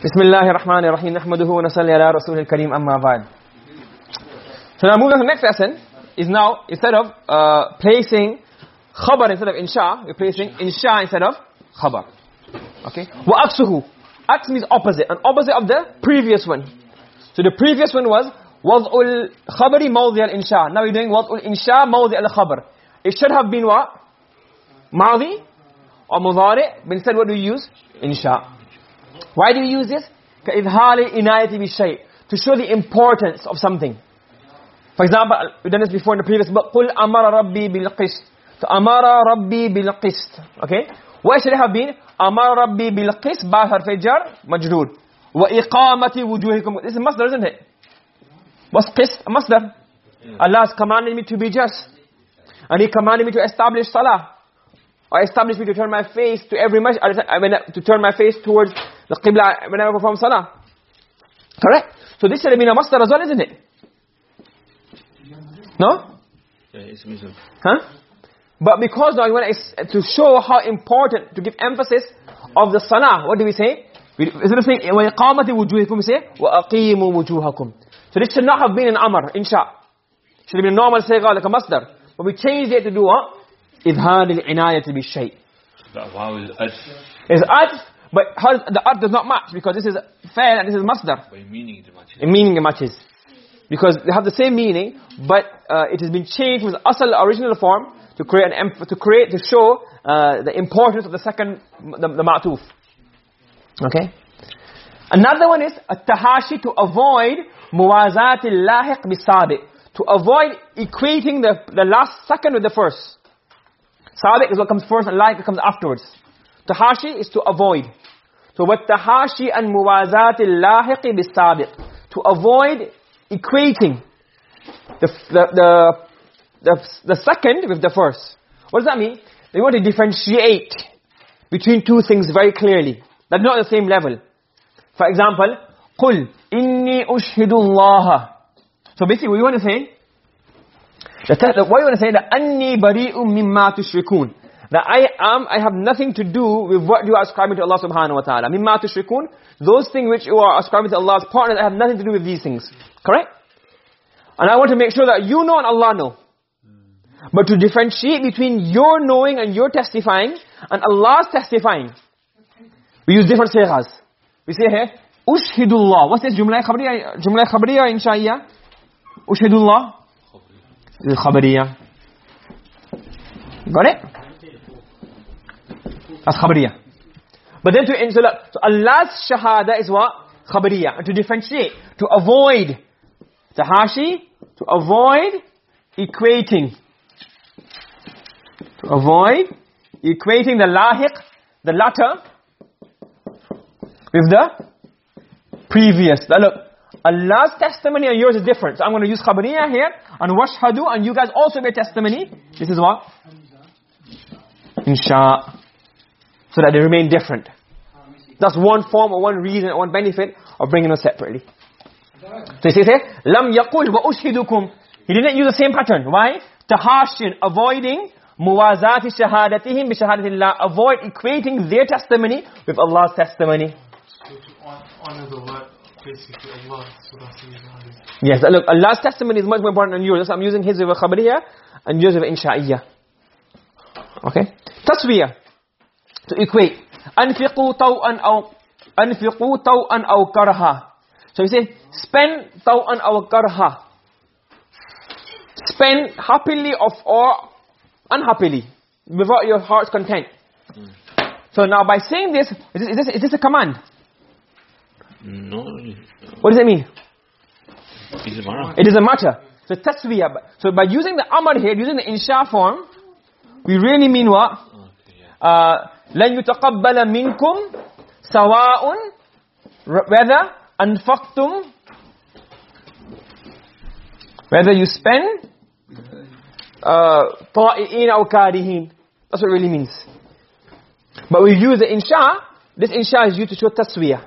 Bismillahir Rahmanir Rahim. Nahmaduhu wa nusalli ala Rasulil Kareem amma ba'd. So now moving on to the next lesson is now instead of uh, placing khabar instead of insha, we're placing insha instead of khabar. Okay? Wa aksuhu. Aks means opposite, an opposite of the previous one. So the previous one was wad'ul khabari mawdi' al-insha. Now we're doing wad'ul insha mawdi' al-khabar. It should have been what? Madi or mudari, instead what do we use? Insha. why do we use this كإظهار inayati بالشيء to show the importance of something for example we've done this before in the previous book قل أمر ربي بالقسط so أمر ربي بالقسط okay why should it have been أمر ربي بالقسط بعد حرف الجر مجرور وإقامة وجوهكم this is masdar isn't it what's qist a masdar Allah has commanded me to be just and he commanded me to establish salah or establish me to turn my face to every masjid I mean to turn my face towards the qibla whenever I perform salah. Correct? So this should have been a masdar as well isn't it? No? Yeah, it's huh? But because now want to, show how important to give emphasis of the salah what do we say? We, instead of saying iqamati wujuhikum we say wa aqimu wujuhakum. So this should not have been an amr insha. Should have been a normal sigha like a masdar. But we changed it to do what idhar al-inayati bi-shay That wow is as atf but how does, the atf does not match because this is fa'il and this is masdar meaning it matches. in meaning it matches. Because they have the same meaning but uh, it has been changed from the asal original form to create an to create to show uh, the importance of the second the, the ma'tuf. Okay? Another one is at-tahashi to avoid muwazat al-lahiq bis-sabiq to avoid equating the the last second with the first sabiq is what comes first and lahiq comes afterwards tahashi is to avoid so what tahashi and muwazat al-lahiq bis-sabiq to avoid equating the the the the, the second with the first what does that mean they want to differentiate between two things very clearly they're not on the same level for example قل إني أشهد الله so basically what you want to say the why you want to say that anni bari'un mimma? That I am I have nothing to do with what you are ascribing to Allah subhanahu wa ta'ala. Mimma tushrikun? Those things which you are ascribing to Allah's partner, I have nothing to do with these things. Correct? And I want to make sure that you know and Allah know. But to differentiate between your knowing and your testifying and Allah's testifying. We use different sighas. We say here, Ushhidullah. What's this? Jumla khabriya, jumla khabriya or insha'iyya? Ushhidullah khabariya. Got it? That's khabariya. But then to look, so Allah's shahada is what? Khabariya. And to differentiate to avoid tahashi to avoid equating. To avoid equating the lahiq the latter with the previous. Now look Allah's testimony and yours is different. So I'm going to use khabariya here and washhadu and you guys also bear testimony. This is what? Insha so that they remain different. That's one form or one reason or one benefit of bringing them separately. So he says here yaqul wa ushhidukum. He didn't use the same pattern. Why? Tahashin avoiding muwazati shahadatihim bi shahadatillah. Avoid equating their testimony with Allah's testimony. So to honor the word, basically Allah, yes look Allah's testimony is much more important than yours. So I'm using his with khabariya and yours with insha'iyya. Okay? Taswiyah to equate. Anfiqu taw'an aw anfiqu taw'an aw karha. So you say spend taw'an aw karha. Spend happily of or unhappily without your heart's content. So now by saying this is this, is this, is this a command No, what does it mean it's a mara. it doesn't matter so taswiyah so by using the amr here using the insha form we really mean what Okay, yeah. uh, لن يتقبل منكم سواء r- whether أنفقتم whether you spend uh, طائعين أو كارهين that's what it really means but we use the insha this insha is used to show taswiyah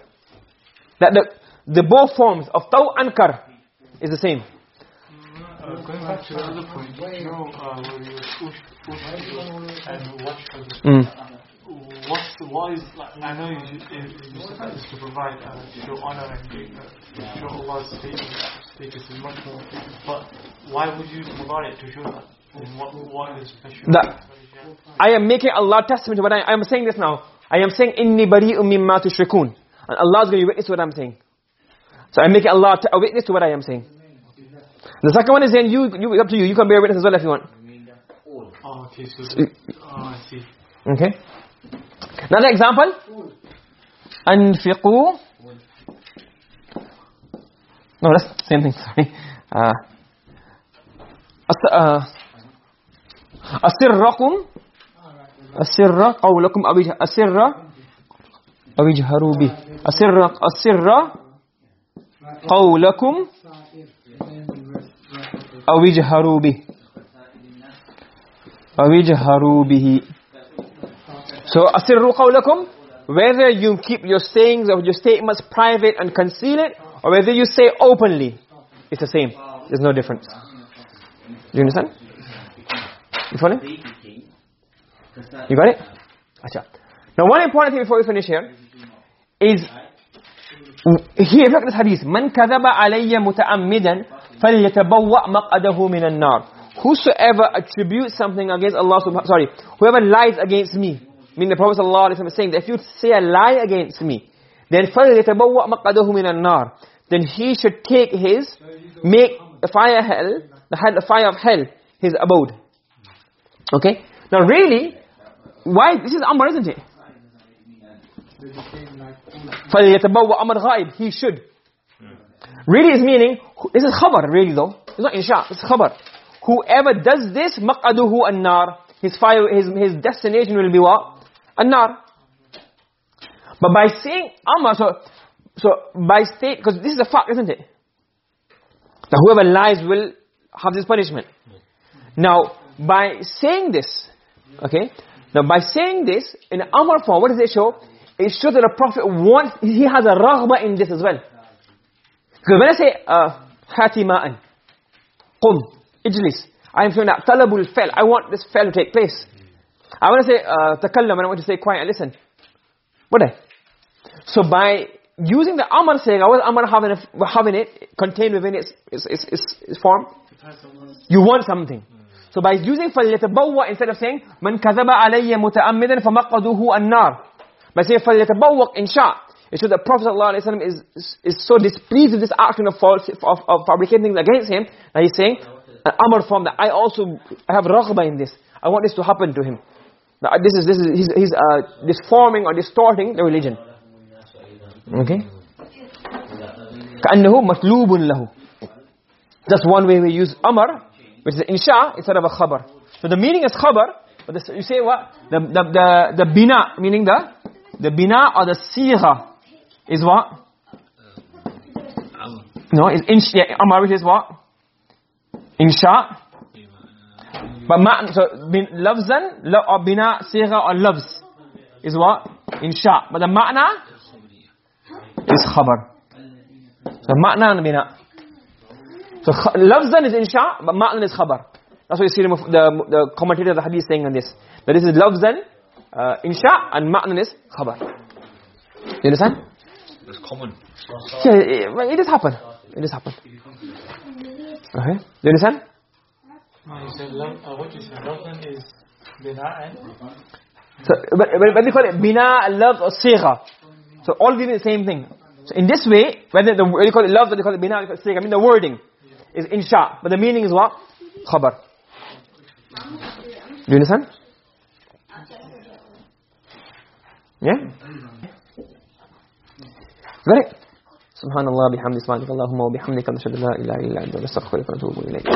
that the, the both forms of taw and kar is the same Uh, going back to the point, you know, uh, where you push, push and watch for the mm. what's what is like? I know you you you said that is to provide uh, show honor and uh, show Allah's status status is much more. But why would you provide it to show that? What what is special? The- I am making Allah testament what I, I am saying this now. I am saying inni bari'un mimma tushrikun. And Allah is going to witness to what I'm saying. So I'm making Allah t- a witness to what I am saying. The second one is saying you, you up to you. You can bear witness as well if you want. Oh, okay. So, oh, I see. Okay. Another example. أنفقوا No, that's the same thing, sorry. Uh, أس- uh, أسركم أسر قولكم أو اجه- أسر أو اجهروا به أسر أسر قولكم أو اجهروا به أو اجهروا به So asirru qawlakum whether you keep your sayings or your statements private and conceal it or whether you say openly it's the same there's no difference do you understand you follow you got it Acha. now one important thing before we finish here is here look at this hadith man kadhaba alayya muta'ammidan falyatabawwa maq'adahu minan nar. Whosoever attributes something against Allah subhanahu sorry whoever lies against me meaning the prophet sallallahu alaihi wasallam is saying that if you say a lie against me then falyatabawwa maq'adahu minan nar then he should take his make the fire hell the hell the fire of hell his abode. Okay? Now really why this is amr isn't it فَلْيَتَبَوَّ أَمْرْ غَائِبْ He should. Really is meaning, this is khabar really though. It's not insha, it's khabar. Whoever does this, مَقْعَدُهُ النَّار His fire, his, his destination will be what? النار. But by saying Amr, so, so by state, because this is a fact, isn't it? That whoever lies will have this punishment. Now, by saying this, okay, now by saying this, in Amr form, what does it show? It shows that the Prophet wants, he has a raghba in this as well. Because when I say, uh, hati ma'an, qum, ijlis, I am saying that talabul fail, I want this fail to take place. I want to say, uh, takallam, and I want to say quiet and listen. Would I? So by using the Amr saying, what is Amr having, it- having it contained within its, its, its, its, its form? You want something. So by using فَلْيَتَبَوَّأ instead of saying مَنْ كَذَبَ عَلَيَّ مُتَأَمِّدًا فَمَقَّدُهُ النَّارِ by saying فَلْيَتَبَوَّأ insha it shows that Prophet ﷺ is, is, is so displeased with this action of, false, of, of fabricating things against him that he's saying an amr form that I also have raghba in this I want this to happen to him now, this is, this is, he's, he's uh, disforming or distorting the religion okay كأنه مطلوب له that's one way we use amr which is insha instead of a khabar so the meaning is khabar but this, you say what the the the, the bina meaning the the bina or the sigha is what? No is insha yeah, is what? Insha. But ma so bin lafzan la, or bina sigha or lafz is what? Insha. But the ma'na is khabar. So ma'na and bina. So lafzan is insha but ma'na is khabar. That's what you see the the, the commentator of the hadith saying on this that this is lafzan uh, insha and ma'na is khabar you understand That's common. yeah it, does happen it does happen okay you understand No, you said uh, what you said, Lafzan is bina and So, but, but, but they call it bina, love, or sigha. So all these are the same thing. So in this way, whether the, you call it love, or they call it bina, or they call it sigha, I mean the wording is insha. But the meaning is what? Khabar. Do you understand? Yeah? Got it? سبحان الله بحمد سبحانك اللهم وبحمدك نشهد لا اله الا انت نستغفرك ونتوب اليك